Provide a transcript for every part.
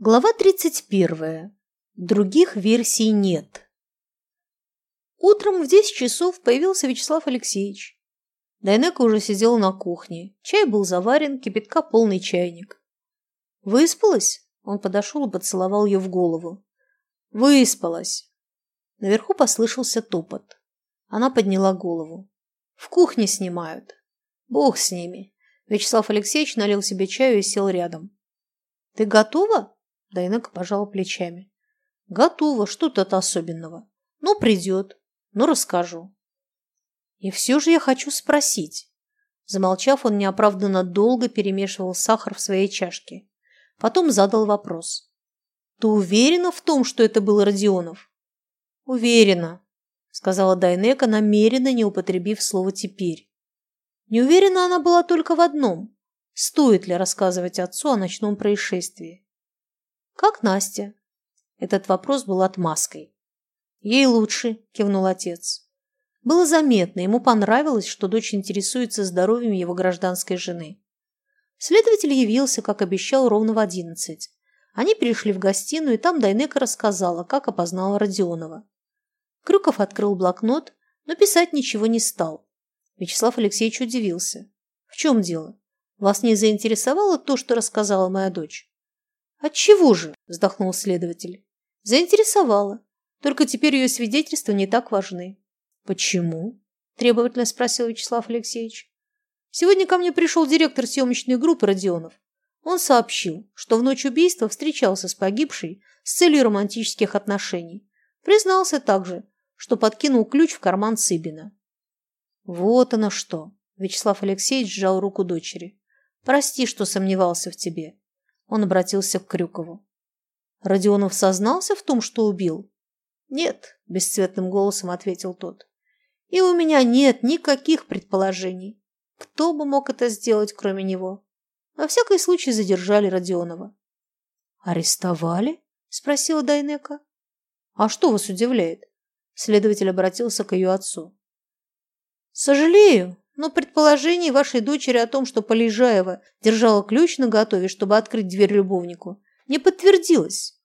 Глава 31. Других версий нет. Утром в 10 часов появился Вячеслав Алексеевич. Дайнека уже сидела на кухне. Чай был заварен, кипятка полный чайник. «Выспалась?» Он подошел и поцеловал ее в голову. «Выспалась!» Наверху послышался топот. Она подняла голову. «В кухне снимают. Бог с ними!» Вячеслав Алексеевич налил себе чаю и сел рядом. «Ты готова?» Дайнека пожала плечами. Готово, что тут особенного. Ну, придет. Ну, расскажу. И все же я хочу спросить. Замолчав, он неоправданно долго перемешивал сахар в своей чашке. Потом задал вопрос. Ты уверена в том, что это был Родионов? Уверена, сказала Дайнека, намеренно не употребив слово «теперь». Не уверена она была только в одном. Стоит ли рассказывать отцу о ночном происшествии? «Как Настя?» Этот вопрос был отмазкой. «Ей лучше», – кивнул отец. Было заметно, ему понравилось, что дочь интересуется здоровьем его гражданской жены. Следователь явился, как обещал, ровно в одиннадцать. Они перешли в гостиную, и там Дайнека рассказала, как опознала Родионова. Крюков открыл блокнот, но писать ничего не стал. Вячеслав Алексеевич удивился. «В чем дело? Вас не заинтересовало то, что рассказала моя дочь?» «Отчего же?» – вздохнул следователь. «Заинтересовала. Только теперь ее свидетельства не так важны». «Почему?» – требовательно спросил Вячеслав Алексеевич. «Сегодня ко мне пришел директор съемочной группы Родионов. Он сообщил, что в ночь убийства встречался с погибшей с целью романтических отношений. Признался также, что подкинул ключ в карман Цыбина. «Вот оно что!» – Вячеслав Алексеевич сжал руку дочери. «Прости, что сомневался в тебе. Он обратился к Крюкову. Родионов сознался в том, что убил? Нет, бесцветным голосом ответил тот. И у меня нет никаких предположений. Кто бы мог это сделать, кроме него? Во всякий случай задержали Родионова. Арестовали? Спросила Дайнека. А что вас удивляет? Следователь обратился к ее отцу. Сожалею, но предположение вашей дочери о том, что Полежаева держала ключ наготове, чтобы открыть дверь любовнику, не подтвердилось.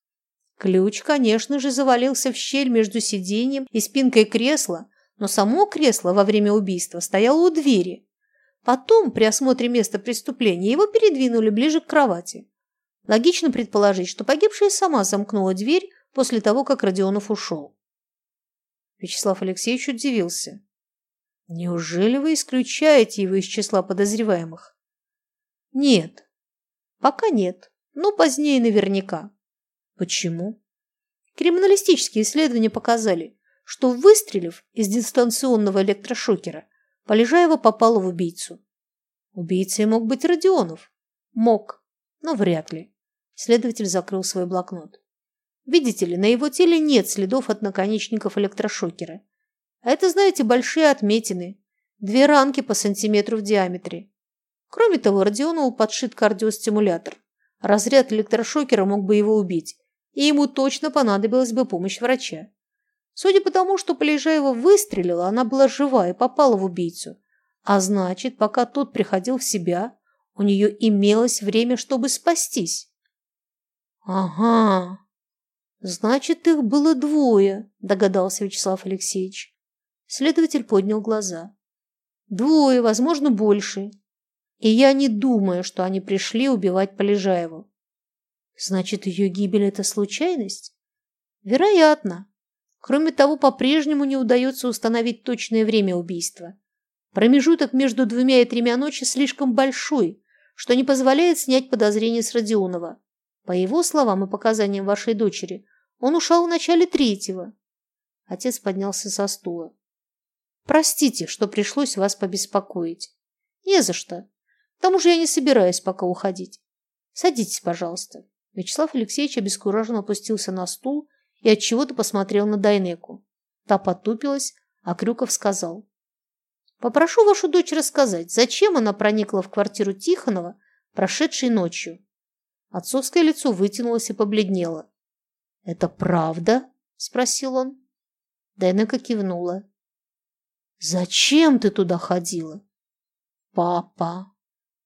Ключ, конечно же, завалился в щель между сиденьем и спинкой кресла, но само кресло во время убийства стояло у двери. Потом, при осмотре места преступления, его передвинули ближе к кровати. Логично предположить, что погибшая сама замкнула дверь после того, как Родионов ушел. Вячеслав Алексеевич удивился. Неужели вы исключаете его из числа подозреваемых? Нет. Пока нет, но позднее наверняка. Почему? Криминалистические исследования показали, что выстрелив из дистанционного электрошокера, Полежаева попала в убийцу. Убийцей мог быть Родионов. Мог, но вряд ли. Следователь закрыл свой блокнот. Видите ли, на его теле нет следов от наконечников электрошокера. А это, знаете, большие отметины. Две ранки по сантиметру в диаметре. Кроме того, Родионову подшит кардиостимулятор. Разряд электрошокера мог бы его убить, и ему точно понадобилась бы помощь врача. Судя по тому, что Полежаева выстрелила, она была жива и попала в убийцу. А значит, пока тот приходил в себя, у нее имелось время, чтобы спастись. «Ага, значит, их было двое», – догадался Вячеслав Алексеевич. Следователь поднял глаза. Двое, возможно, больше. И я не думаю, что они пришли убивать Полежаеву. Значит, ее гибель – это случайность? Вероятно. Кроме того, по-прежнему не удается установить точное время убийства. Промежуток между двумя и тремя ночи слишком большой, что не позволяет снять подозрения с Родионова. По его словам и показаниям вашей дочери, он ушел в начале третьего. Отец поднялся со стула. Простите, что пришлось вас побеспокоить. Не за что. К тому же я не собираюсь пока уходить. Садитесь, пожалуйста. Вячеслав Алексеевич обескураженно опустился на стул и от чего то посмотрел на Дайнеку. Та потупилась, а Крюков сказал. «Попрошу вашу дочь рассказать, зачем она проникла в квартиру Тихонова, прошедшей ночью?» Отцовское лицо вытянулось и побледнело. «Это правда?» – спросил он. Дайнека кивнула. Зачем ты туда ходила? Папа,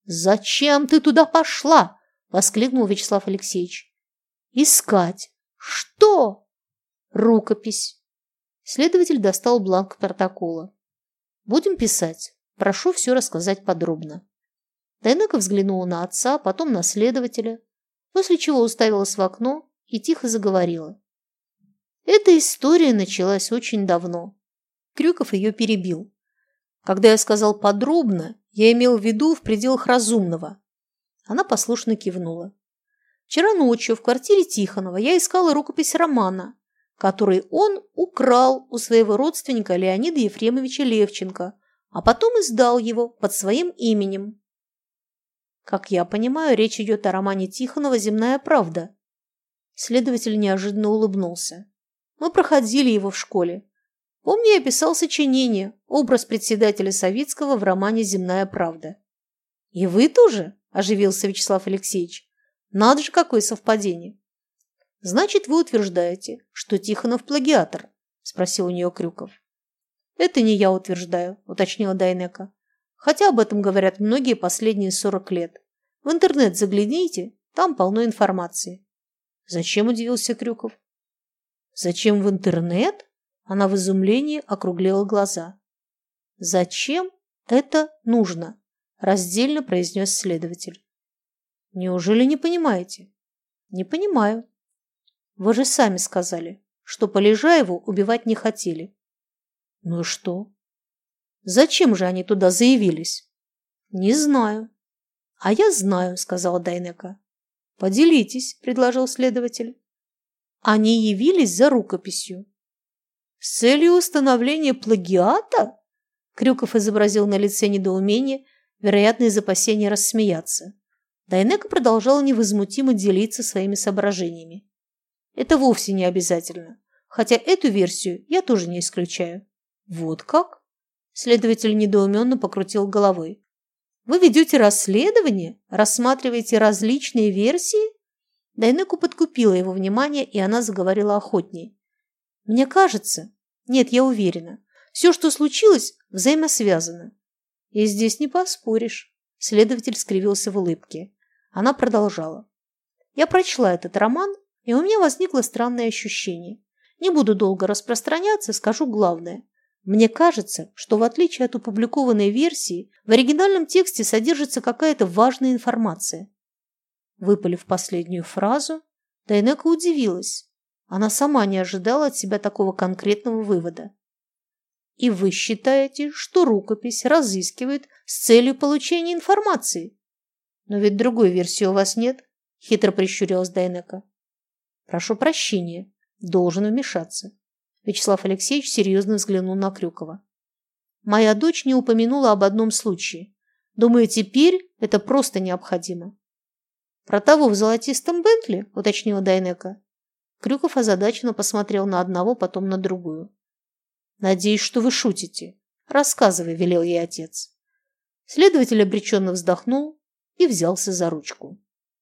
зачем ты туда пошла? Воскликнул Вячеслав Алексеевич. Искать. Что? Рукопись. Следователь достал бланк протокола. Будем писать. Прошу все рассказать подробно. Дайнека взглянула на отца, потом на следователя, после чего уставилась в окно и тихо заговорила. Эта история началась очень давно. Крюков ее перебил. Когда я сказал подробно, я имел в виду в пределах разумного. Она послушно кивнула. Вчера ночью в квартире Тихонова я искала рукопись романа, который он украл у своего родственника Леонида Ефремовича Левченко, а потом издал его под своим именем. Как я понимаю, речь идет о романе Тихонова «Земная правда». Следователь неожиданно улыбнулся. Мы проходили его в школе. Помню, я писал сочинение «Образ председателя Советского в романе «Земная правда». «И вы тоже?» – оживился Вячеслав Алексеевич. «Надо же, какое совпадение!» «Значит, вы утверждаете, что Тихонов плагиатор?» – спросил у нее Крюков. «Это не я утверждаю», – уточнила Дайнека. «Хотя об этом говорят многие последние сорок лет. В интернет загляните, там полно информации». «Зачем?» – удивился Крюков. «Зачем в интернет?» Она в изумлении округлила глаза. «Зачем это нужно?» – раздельно произнес следователь. «Неужели не понимаете?» «Не понимаю. Вы же сами сказали, что Полежаеву убивать не хотели». «Ну и что?» «Зачем же они туда заявились?» «Не знаю». «А я знаю», – сказала Дайнека. «Поделитесь», – предложил следователь. Они явились за рукописью. С целью установления плагиата? Крюков изобразил на лице недоумение, вероятно, из опасения рассмеяться. Дайнека продолжала невозмутимо делиться своими соображениями. Это вовсе не обязательно, хотя эту версию я тоже не исключаю. Вот как? Следователь недоуменно покрутил головой. Вы ведете расследование? Рассматриваете различные версии? Дайнеку подкупила его внимание, и она заговорила охотнее. Мне кажется, нет, я уверена, все, что случилось, взаимосвязано. И здесь не поспоришь. Следователь скривился в улыбке. Она продолжала. Я прочла этот роман, и у меня возникло странное ощущение. Не буду долго распространяться, скажу главное. Мне кажется, что в отличие от опубликованной версии, в оригинальном тексте содержится какая-то важная информация. Выпалив последнюю фразу, Дайнека удивилась. Она сама не ожидала от себя такого конкретного вывода. И вы считаете, что рукопись разыскивает с целью получения информации? Но ведь другой версии у вас нет, хитро прищурилась Дайнека. Прошу прощения, должен вмешаться. Вячеслав Алексеевич серьезно взглянул на Крюкова. Моя дочь не упомянула об одном случае. Думаю, теперь это просто необходимо. Про того в золотистом Бентли, уточнила Дайнека. Крюков озадаченно посмотрел на одного, потом на другую. «Надеюсь, что вы шутите. Рассказывай», – велел ей отец. Следователь обреченно вздохнул и взялся за ручку.